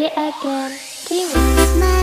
Again, Agen Remix